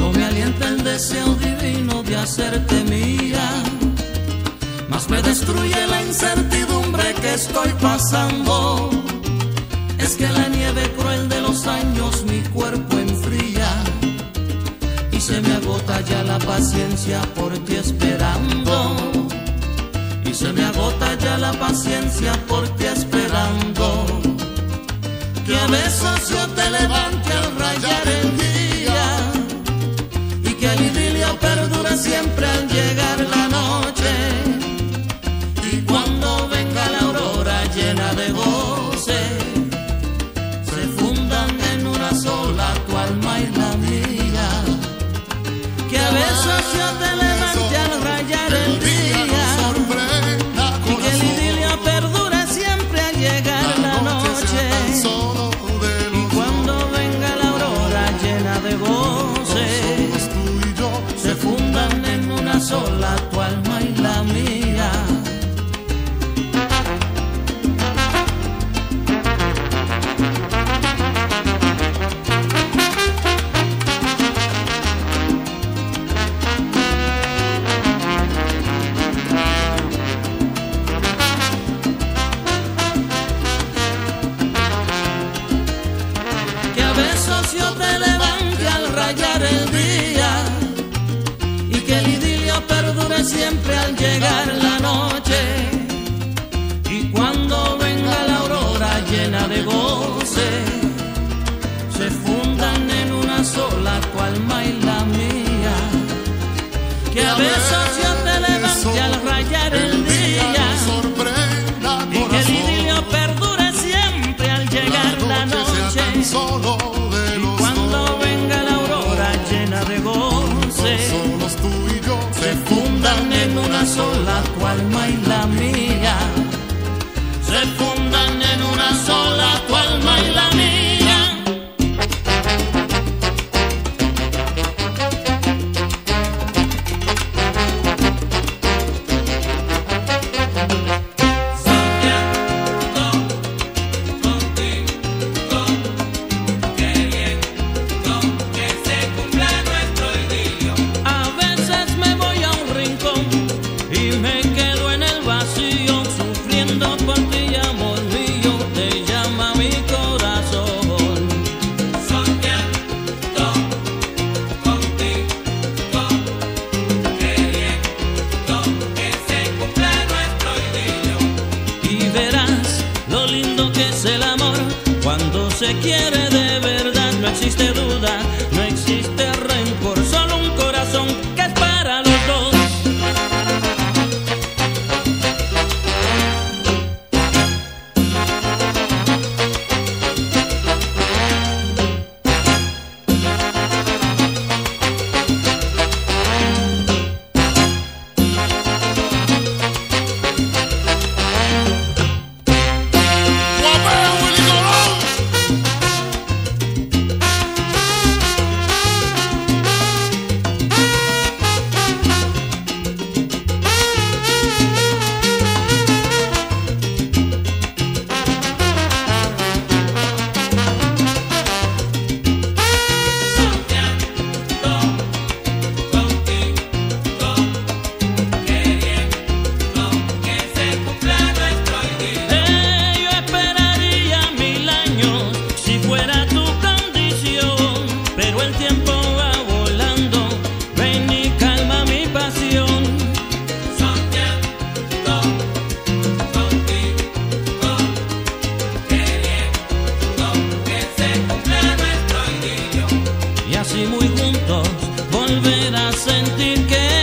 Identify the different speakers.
Speaker 1: alienta el deseo divino de hacerte mía. Más me destruye la incertidumbre que estoy pasando. Es que la nieve cruel de los años mi cuerpo enfría. Y se me agota ya la paciencia por ti esperando. Y se me agota ya la paciencia por ti esperando. Que a veces yo te levante al rayar el día. Siempre al llegar la noche. Y cuando venga la aurora llena de goce, se fundan en una sola tu alma y la mía. Que a veces yo
Speaker 2: yo
Speaker 1: te levante al rayar el día y que el idilio perdure siempre se fundan en una sola tu alma y la mía. Quiere de verdad, no existe duda, no existe volver a sentir que